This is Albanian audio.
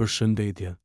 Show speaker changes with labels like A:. A: për shëndetje.